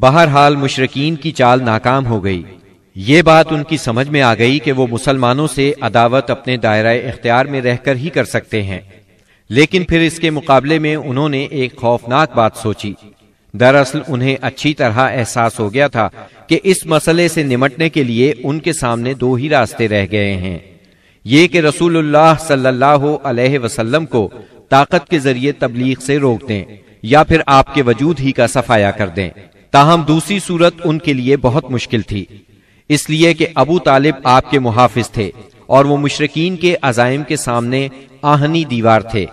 بہرحال مشرقین کی چال ناکام ہو گئی۔ یہ بات ان کی سمجھ میں آ گئی کہ وہ مسلمانوں سے عداوت اپنے دائرہ اختیار میں رہ کر ہی کر سکتے ہیں۔ لیکن پھر اس کے مقابلے میں انہوں نے ایک خوفناک بات سوچی۔ دراصل انہیں اچھی طرح احساس ہو گیا تھا کہ اس مسئلے سے نمٹنے کے لیے ان کے سامنے دو ہی راستے رہ گئے ہیں۔ یہ کہ رسول اللہ صلی اللہ علیہ وسلم کو طاقت کے ذریعے تبلیغ سے روک دیں یا پھر آپ کے وجود ہی کا صفایا کر دیں۔ تاہم دوسری صورت ان کے لیے بہت مشکل تھی۔ اس لیے کہ ابو طالب آپ کے محافظ تھے اور وہ مشرقین کے عزائم کے سامنے آہنی دیوار تھے۔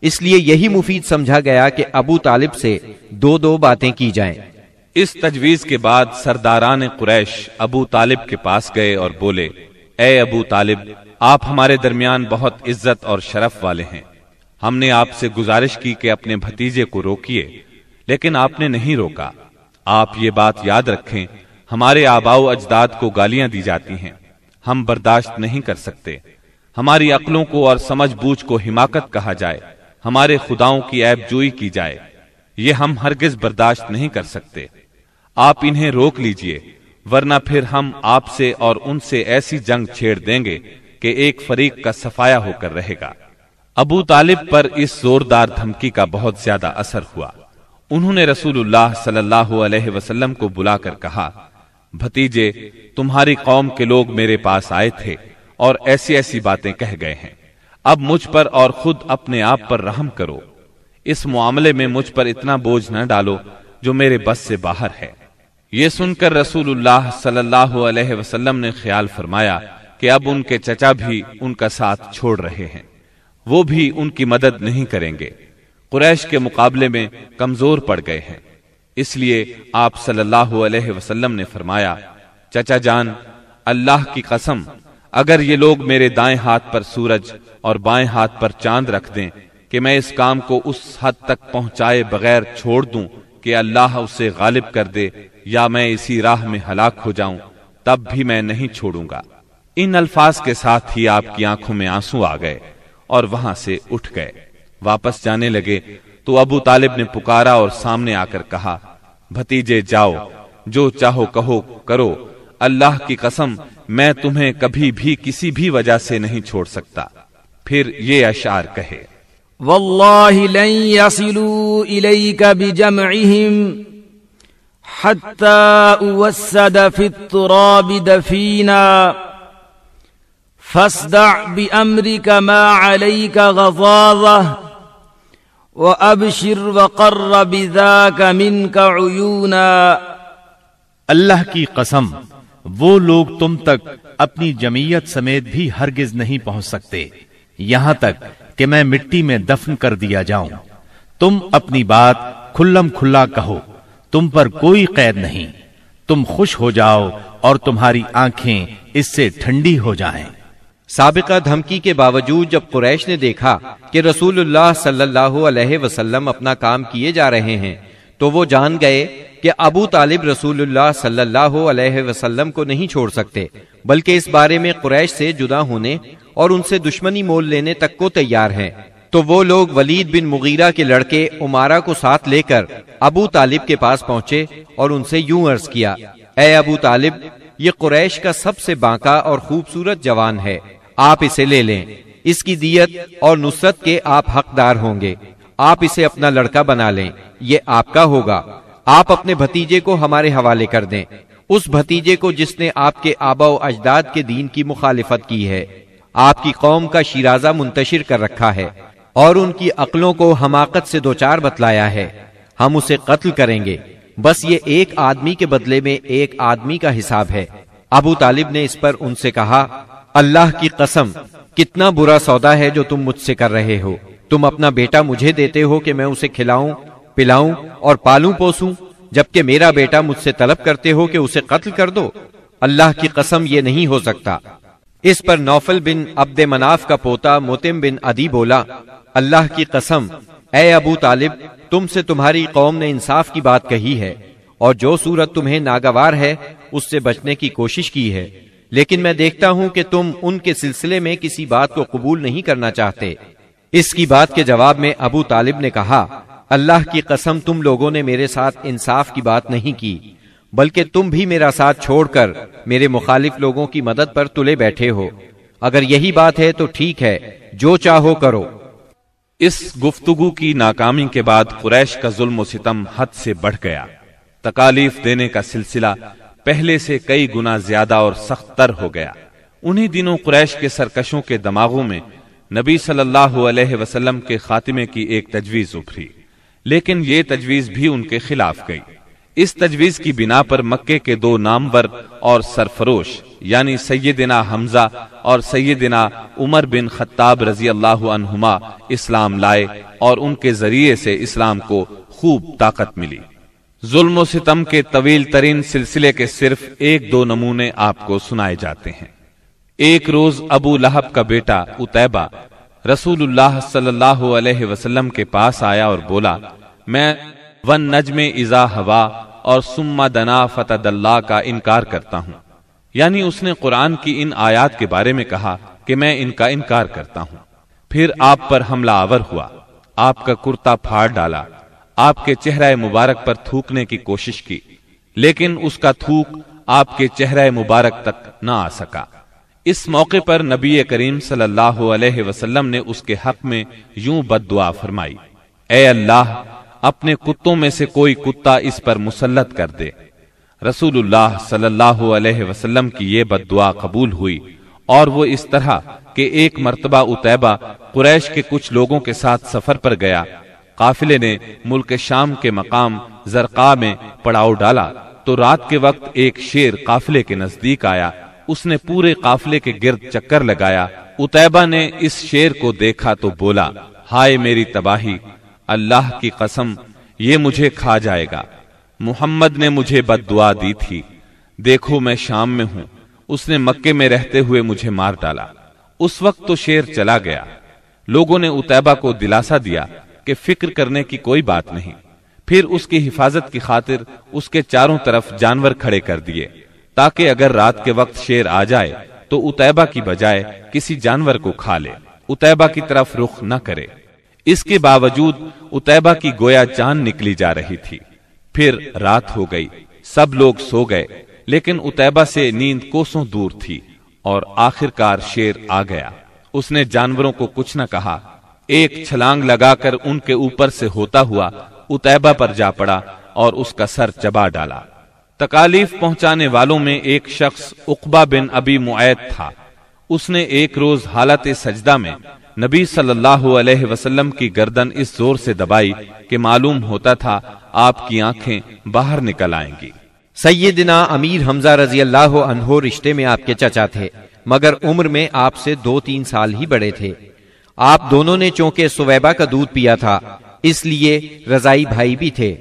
اس لیے یہی مفید سمجھا گیا کہ ابو طالب سے دو دو باتیں کی جائیں۔ اس تجویز کے بعد سرداران قریش ابو طالب کے پاس گئے اور بولے، اے ابو طالب، آپ ہمارے درمیان بہت عزت اور شرف والے ہیں۔ ہم نے آپ سے گزارش کی کہ اپنے بھتیجے کو روکیے، لیکن آپ نے نہیں روکا۔ آپ یہ بات یاد رکھیں، ہمارے آباؤ اجداد کو گالیاں دی جاتی ہیں۔ ہم برداشت نہیں کر سکتے۔ ہماری عقلوں کو اور سمجھ بوجھ کو حماقت کہا جائے۔ ہمارے خداؤں کی عیب جوئی کی جائے۔ یہ ہم ہرگز برداشت نہیں کر سکتے۔ آپ انہیں روک لیجیے، ورنہ پھر ہم آپ سے اور ان سے ایسی جنگ چھیڑ دیں گے کہ ایک فریق کا سفایا ہو کر رہے گا۔ ابو طالب پر اس زوردار دھمکی کا بہت زیادہ اثر ہوا۔ انہوں نے رسول اللہ صلی اللہ علیہ وسلم کو بلا کر کہا، بھتیجے، تمہاری قوم کے لوگ میرے پاس آئے تھے اور ایسی ایسی باتیں کہہ گئے ہیں۔ اب مجھ پر اور خود اپنے آپ پر رحم کرو۔ اس معاملے میں مجھ پر اتنا بوجھ نہ ڈالو جو میرے بس سے باہر ہے۔ یہ سن کر رسول اللہ صلی اللہ علیہ وسلم نے خیال فرمایا کہ اب ان کے چچا بھی ان کا ساتھ چھوڑ رہے ہیں۔ وہ بھی ان کی مدد نہیں کریں گے۔ قریش کے مقابلے میں کمزور پڑ گئے ہیں۔ اس لیے آپ صلی اللہ علیہ وسلم نے فرمایا، چچا جان، اللہ کی قسم، اگر یہ لوگ میرے دائیں ہاتھ پر سورج اور بائیں ہاتھ پر چاند رکھ دیں کہ میں اس کام کو اس حد تک پہنچائے بغیر چھوڑ دوں کہ اللہ اسے غالب کر دے یا میں اسی راہ میں ہلاک ہو جاؤں، تب بھی میں نہیں چھوڑوں گا۔ ان الفاظ کے ساتھ ہی آپ کی آنکھوں میں آنسو آ گئے اور وہاں سے اٹھ گئے۔ واپس جانے لگے تو ابو طالب نے پکارا اور سامنے آ کر کہا، بھتیجے جاؤ، جو چاہو کہو، کرو۔ اللہ کی قسم، میں تمہیں کبھی بھی کسی بھی وجہ سے نہیں چھوڑ سکتا۔ پھر یہ اشعار کہے۔ والله لن يصلوا إليك بجمعهم حتى أوسد في التراب دفينا فاصدع بأمرك ما عليك غضاضة وأبشر وقر بذاك منك عيونا. اللہ کی قسم، وہ لوگ تم تک اپنی جمعیت سمیت بھی ہرگز نہیں پہنچ سکتے۔ یہاں تک کہ میں مٹی میں دفن کر دیا جاؤں۔ تم اپنی بات کھلم کھلا کہو، تم پر کوئی قید نہیں۔ تم خوش ہو جاؤ اور تمہاری آنکھیں اس سے ٹھنڈی ہو جائیں۔ سابقہ دھمکی کے باوجود جب قریش نے دیکھا کہ رسول اللہ صلی اللہ علیہ وسلم اپنا کام کیے جا رہے ہیں، تو وہ جان گئے کہ ابو طالب رسول اللہ صلی اللہ علیہ وسلم کو نہیں چھوڑ سکتے، بلکہ اس بارے میں قریش سے جدا ہونے اور ان سے دشمنی مول لینے تک کو تیار ہیں۔ تو وہ لوگ ولید بن مغیرہ کے لڑکے عمارہ کو ساتھ لے کر ابو طالب کے پاس پہنچے اور ان سے یوں عرض کیا، اے ابو طالب، یہ قریش کا سب سے بانکا اور خوبصورت جوان ہے۔ آپ اسے لے لیں۔ اس کی دیت اور نصرت کے آپ حقدار ہوں گے۔ آپ اسے اپنا لڑکا بنا لیں۔ یہ آپ کا ہوگا۔ آپ اپنے بھتیجے کو ہمارے حوالے کر دیں۔ اس بھتیجے کو جس نے آپ کے آبا و اجداد کے دین کی مخالفت کی ہے۔ آپ کی قوم کا شیرازہ منتشر کر رکھا ہے۔ اور ان کی عقلوں کو حماقت سے دوچار بتلایا ہے۔ ہم اسے قتل کریں گے۔ بس یہ ایک آدمی کے بدلے میں ایک آدمی کا حساب ہے۔ ابو طالب نے اس پر ان سے کہا اللہ کی قسم، کتنا برا سودا ہے جو تم مجھ سے کر رہے ہو۔ تم اپنا بیٹا مجھے دیتے ہو کہ میں اسے کھلاؤں، پلاؤں اور پالوں پوسوں، جبکہ میرا بیٹا مجھ سے طلب کرتے ہو کہ اسے قتل کر دو۔ اللہ کی قسم یہ نہیں ہو سکتا۔ اس پر نوفل بن عبد مناف کا پوتا موتم بن ادی بولا، اللہ کی قسم، اے ابو طالب، تم سے تمہاری قوم نے انصاف کی بات کہی ہے، اور جو صورت تمہیں ناگوار ہے، اس سے بچنے کی کوشش کی ہے۔ لیکن میں دیکھتا ہوں کہ تم ان کے سلسلے میں کسی بات کو قبول نہیں کرنا چاہتے۔ اس کی بات کے جواب میں ابو طالب نے کہا، اللہ کی قسم تم لوگوں نے میرے ساتھ انصاف کی بات نہیں کی، بلکہ تم بھی میرا ساتھ چھوڑ کر میرے مخالف لوگوں کی مدد پر تلے بیٹھے ہو۔ اگر یہی بات ہے تو ٹھیک ہے، جو چاہو کرو۔ اس گفتگو کی ناکامی کے بعد قریش کا ظلم و ستم حد سے بڑھ گیا۔ تکالیف دینے کا سلسلہ پہلے سے کئی گنا زیادہ اور سخت تر ہو گیا۔ انہی دنوں قریش کے سرکشوں کے دماغوں میں نبی صلی اللہ علیہ وسلم کے خاتمے کی ایک تجویز ابھری۔ لیکن یہ تجویز بھی ان کے خلاف گئی۔ اس تجویز کی بنا پر مکے کے دو نامور اور سرفروش یعنی سیدنا حمزہ اور سیدنا عمر بن خطاب رضی اللہ عنہما اسلام لائے اور ان کے ذریعے سے اسلام کو خوب طاقت ملی۔ ظلم و ستم کے طویل ترین سلسلے کے صرف ایک دو نمونے آپ کو سنائے جاتے ہیں۔ ایک روز ابو لہب کا بیٹا اتیبا رسول اللہ صلی اللہ علیہ وسلم کے پاس آیا اور بولا، میں ون نجم ازا ہوا اور سما دنا فتح اللہ کا انکار کرتا ہوں۔ یعنی اس نے قرآن کی ان آیات کے بارے میں کہا کہ میں ان کا انکار کرتا ہوں۔ پھر آپ پر حملہ آور ہوا، آپ کا کرتا پھاڑ ڈالا۔ آپ کے چہرہ مبارک پر تھوکنے کی کوشش کی، لیکن اس کا تھوک آپ کے چہرہ مبارک تک نہ آ سکا۔ اس موقع پر نبی کریم صلی اللہ علیہ وسلم نے اس کے حق میں یوں بد دعا فرمائی، اے اللہ، اپنے کتوں میں سے کوئی کتا اس پر مسلط کر دے۔ رسول اللہ صلی اللہ علیہ وسلم کی یہ بد دعا قبول ہوئی، اور وہ اس طرح کہ ایک مرتبہ اتیبہ قریش کے کچھ لوگوں کے ساتھ سفر پر گیا۔ قافلے نے ملک شام کے مقام زرقا میں پڑاؤ ڈالا تو رات کے وقت ایک شیر قافلے کے نزدیک آیا۔ اس نے پورے قافلے کے گرد چکر لگایا۔ اتیبہ نے اس شیر کو دیکھا تو بولا، ہائے میری تباہی، اللہ کی قسم، یہ مجھے کھا جائے گا۔ محمد نے مجھے بد دعا دی تھی۔ دیکھو میں شام میں ہوں۔ اس نے مکے میں رہتے ہوئے مجھے مار ڈالا۔ اس وقت تو شیر چلا گیا۔ لوگوں نے اتیبہ کو دلاسا دیا۔ کہ فکر کرنے کی کوئی بات نہیں۔ پھر اس کی حفاظت کی خاطر اس کے چاروں طرف جانور کھڑے کر دیے۔ تاکہ اگر رات کے وقت شیر آ جائے، تو اتیبہ کی بجائے کسی جانور کو کھا لے۔ اتیبہ کی طرف رخ نہ کرے۔ اس کے باوجود اتیبہ کی گویا جان نکلی جا رہی تھی۔ پھر رات ہو گئی۔ سب لوگ سو گئے۔ لیکن اتیبہ سے نیند کوسوں دور تھی اور آخر کار شیر آ گیا۔ اس نے جانوروں کو کچھ نہ کہا۔ ایک چھلانگ لگا کر ان کے اوپر سے ہوتا ہوا اتیبہ پر جا پڑا اور اس کا سر چبا ڈالا۔ تکالیف پہنچانے والوں میں ایک شخص اقبا بن ابی معید تھا۔ اس نے ایک روز حالت سجدہ میں نبی صلی اللہ علیہ وسلم کی گردن اس زور سے دبائی کہ معلوم ہوتا تھا آپ کی آنکھیں باہر نکل آئیں گی۔ سیدنا امیر حمزہ رضی اللہ عنہ رشتے میں آپ کے چچا تھے، مگر عمر میں آپ سے دو تین سال ہی بڑے تھے۔ آپ دونوں نے چونکہ سویبا کا دودھ پیا تھا، اس لیے رضائی بھائی بھی تھے۔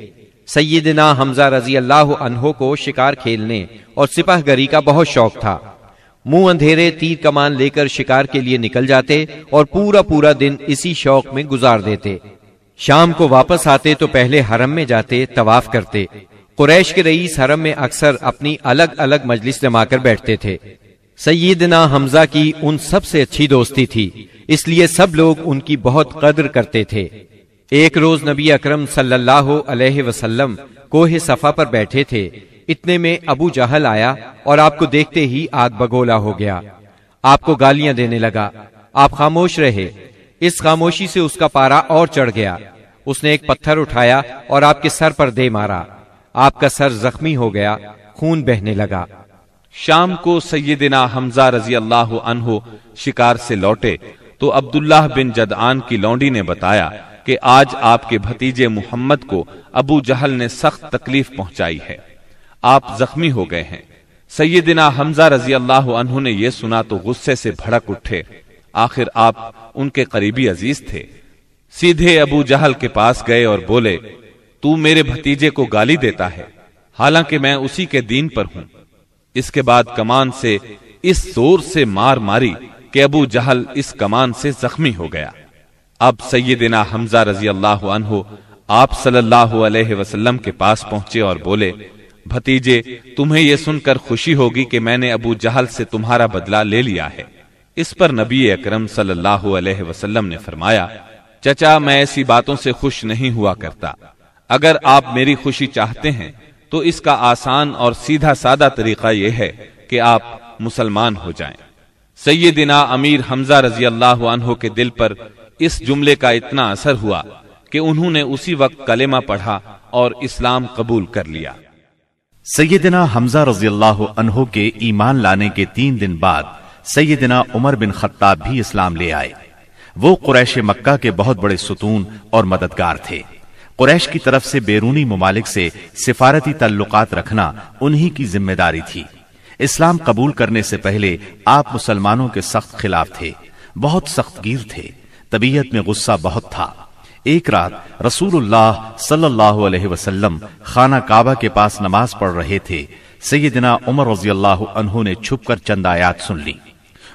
سیدنا حمزہ رضی اللہ عنہ کو شکار کھیلنے اور سپاہ گری کا بہت شوق تھا۔ منہ اندھیرے تیر کمان لے کر شکار کے لیے نکل جاتے اور پورا پورا دن اسی شوق میں گزار دیتے۔ شام کو واپس آتے تو پہلے حرم میں جاتے، طواف کرتے۔ قریش کے رئیس حرم میں اکثر اپنی الگ الگ مجلس جما کر بیٹھتے تھے۔ سیدنا حمزہ کی ان سب سے اچھی دوستی تھی، اس لیے سب لوگ ان کی بہت قدر کرتے تھے۔ ایک روز نبی اکرم صلی اللہ علیہ وسلم کوہ صفا پر بیٹھے تھے۔ اتنے میں ابو جہل آیا اور آپ کو دیکھتے ہی آگ بگولا ہو گیا۔ آپ کو گالیاں دینے لگا۔ آپ خاموش رہے۔ اس خاموشی سے اس کا پارا اور چڑھ گیا۔ اس نے ایک پتھر اٹھایا اور آپ کے سر پر دے مارا۔ آپ کا سر زخمی ہو گیا، خون بہنے لگا۔ شام کو سیدنا حمزہ رضی اللہ عنہ شکار سے لوٹے تو عبداللہ بن جدعان کی لونڈی نے بتایا کہ آج آپ کے بھتیجے محمد کو ابو جہل نے سخت تکلیف پہنچائی ہے۔ آپ زخمی ہو گئے ہیں۔ سیدنا حمزہ رضی اللہ عنہ نے یہ سنا تو غصے سے بھڑک اٹھے۔ آخر آپ ان کے قریبی عزیز تھے۔ سیدھے ابو جہل کے پاس گئے اور بولے، تو میرے بھتیجے کو گالی دیتا ہے۔ حالانکہ میں اسی کے دین پر ہوں۔ اس کے بعد کمان سے اس زور سے مار ماری کہ ابو جہل اس کمان سے زخمی ہو گیا۔ اب سیدنا حمزہ رضی اللہ عنہ آپ صلی اللہ علیہ وسلم کے پاس پہنچے اور بولے، بھتیجے، تمہیں یہ سن کر خوشی ہوگی کہ میں نے ابو جہل سے تمہارا بدلہ لے لیا ہے۔ اس پر نبی اکرم صلی اللہ علیہ وسلم نے فرمایا، چچا، میں ایسی باتوں سے خوش نہیں ہوا کرتا۔ اگر آپ میری خوشی چاہتے ہیں تو اس کا آسان اور سیدھا سادہ طریقہ یہ ہے کہ آپ مسلمان ہو جائیں۔ سیدنا امیر حمزہ رضی اللہ عنہ کے دل پر اس جملے کا اتنا اثر ہوا کہ انہوں نے اسی وقت کلمہ پڑھا اور اسلام قبول کر لیا۔ سیدنا حمزہ رضی اللہ عنہ کے ایمان لانے کے تین دن بعد سیدنا عمر بن خطاب بھی اسلام لے آئے۔ وہ قریش مکہ کے بہت بڑے ستون اور مددگار تھے۔ قریش کی طرف سے بیرونی ممالک سے سفارتی تعلقات رکھنا انہی کی ذمہ داری تھی۔ اسلام قبول کرنے سے پہلے آپ مسلمانوں کے سخت خلاف تھے، بہت سخت گیر تھے۔ طبیعت میں غصہ بہت تھا۔ ایک رات رسول اللہ صلی اللہ علیہ وسلم خانہ کعبہ کے پاس نماز پڑھ رہے تھے۔ سیدنا عمر رضی اللہ عنہ نے چھپ کر چند آیات سن لی۔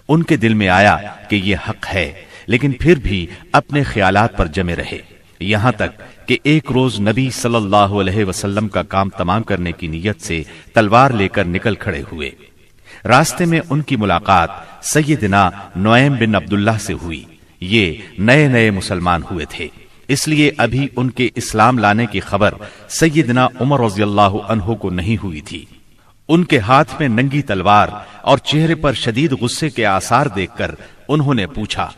ان کے دل میں آیا کہ یہ حق ہے، لیکن پھر بھی اپنے خیالات پر جمے رہے۔ یہاں تک کہ ایک روز نبی صلی اللہ علیہ وسلم کا کام تمام کرنے کی نیت سے تلوار لے کر نکل کھڑے ہوئے۔ راستے میں ان کی ملاقات سیدنا نویم بن عبداللہ سے ہوئی۔ یہ نئے نئے مسلمان ہوئے تھے۔ اس لیے ابھی ان کے اسلام لانے کی خبر سیدنا عمر رضی اللہ عنہ کو نہیں ہوئی تھی۔ ان کے ہاتھ میں ننگی تلوار اور چہرے پر شدید غصے کے آثار دیکھ کر انہوں نے پوچھا،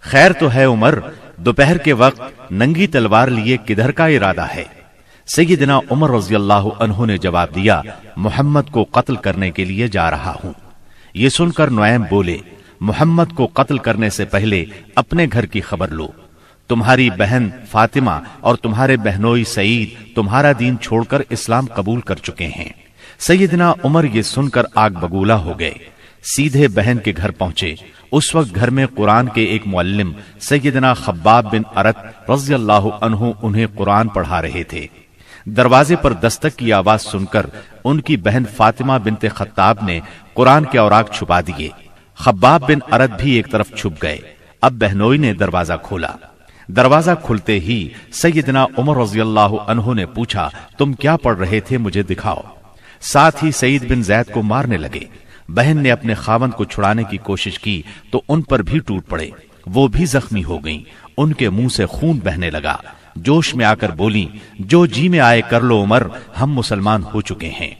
خیر تو ہے عمر دوپہر کے وقت ننگی تلوار لیے کدھر کا ارادہ ہے؟ سیدنا عمر رضی اللہ عنہ نے جواب دیا، محمد کو قتل کرنے کے لیے جا رہا ہوں۔ یہ سن کر نوائم بولے، محمد کو قتل کرنے سے پہلے اپنے گھر کی خبر لو۔ تمہاری بہن فاطمہ اور تمہارے بہنوئی سعید تمہارا دین چھوڑ کر اسلام قبول کر چکے ہیں۔ سیدنا عمر یہ سن کر آگ بگولا ہو گئے۔ سیدھے بہن کے گھر پہنچے۔ اس وقت گھر میں قرآن کے ایک معلم، سیدنا خباب بن ارت رضی اللہ عنہ، انہیں قرآن پڑھا رہے تھے۔ دروازے پر دستک کی آواز سن کر ان کی بہن فاطمہ بنت خطاب نے قرآن کے اوراق چھپا دیے۔ خباب بن ارد بھی ایک طرف چھپ گئے۔ اب بہنوئی نے دروازہ کھولا۔ دروازہ کھلتے ہی سیدنا عمر رضی اللہ عنہ نے پوچھا، تم کیا پڑھ رہے تھے مجھے دکھاؤ۔ ساتھ ہی سعید بن زید کو مارنے لگے۔ بہن نے اپنے خاوند کو چھڑانے کی کوشش کی تو ان پر بھی ٹوٹ پڑے۔ وہ بھی زخمی ہو گئیں۔ ان کے منہ سے خون بہنے لگا۔ جوش میں آ کر بولی جو جی میں آئے کر لو عمر، ہم مسلمان ہو چکے ہیں۔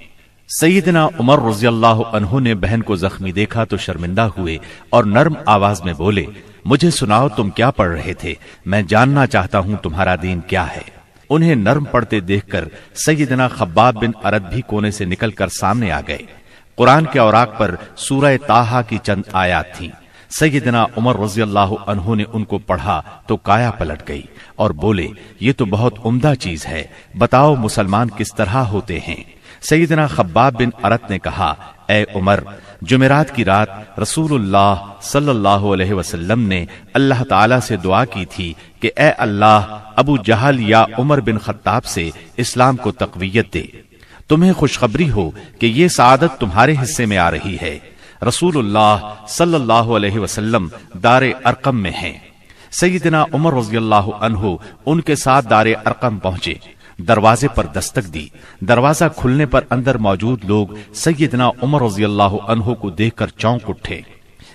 سیدنا عمر رضی اللہ عنہ نے بہن کو زخمی دیکھا تو شرمندہ ہوئے اور نرم آواز میں بولے، مجھے سناؤ تم کیا پڑھ رہے تھے؟ میں جاننا چاہتا ہوں تمہارا دین کیا ہے۔ انہیں نرم پڑھتے دیکھ کر سیدنا خباب بن ارد بھی کونے سے نکل کر سامنے آ گئے۔ قرآن کے اوراق پر سورہ تاہا کی چند آیات تھیں۔ سیدنا عمر رضی اللہ عنہ نے ان کو پڑھا تو کایا پلٹ گئی اور بولے، یہ تو بہت عمدہ چیز ہے، بتاؤ مسلمان کس طرح ہوتے ہیں۔ سیدنا خباب بن ارت نے کہا، اے عمر، جمعرات کی رات رسول اللہ صلی اللہ علیہ وسلم نے اللہ تعالی سے دعا کی تھی کہ اے اللہ، ابو جہل یا عمر بن خطاب سے اسلام کو تقویت دے۔ تمہیں خوشخبری ہو کہ یہ سعادت تمہارے حصے میں آ رہی ہے۔ رسول اللہ صلی اللہ علیہ وسلم دار ارقم میں ہیں۔ سیدنا عمر رضی اللہ عنہ ان کے ساتھ دار ارقم پہنچے۔ دروازے پر دستک دی۔ دروازہ کھلنے پر اندر موجود لوگ سیدنا عمر رضی اللہ عنہ کو دیکھ کر چونک اٹھے۔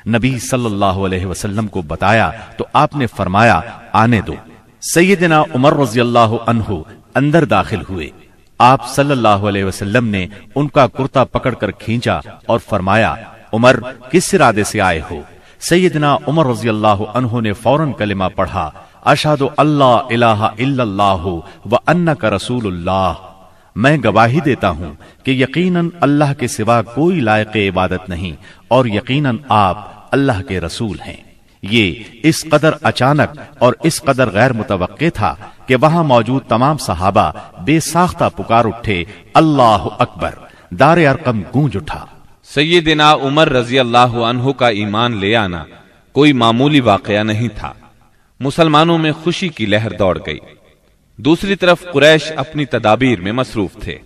نبی صلی اللہ علیہ وسلم کو بتایا تو آپ نے فرمایا، آنے دو۔ سیدنا عمر رضی اللہ عنہ اندر داخل ہوئے۔ آپ صلی اللہ علیہ وسلم نے ان کا کرتا پکڑ کر کھینچا اور فرمایا، عمر، کس ارادے سے آئے ہو؟ سیدنا عمر رضی اللہ عنہ نے فوراً کلمہ پڑھا، اشہد اللہ الہ الا اللہ و انک رسول اللہ۔ میں گواہی دیتا ہوں کہ یقیناً اللہ کے سوا کوئی لائق عبادت نہیں اور یقیناً آپ اللہ کے رسول ہیں۔ یہ اس قدر اچانک اور اس قدر غیر متوقع تھا کہ وہاں موجود تمام صحابہ بے ساختہ پکار اٹھے، اللہ اکبر، دار ارقم گونج اٹھا۔ سیدنا عمر رضی اللہ عنہ کا ایمان لے آنا کوئی معمولی واقعہ نہیں تھا۔ مسلمانوں میں خوشی کی لہر دوڑ گئی۔ دوسری طرف قریش اپنی تدابیر میں مصروف تھے۔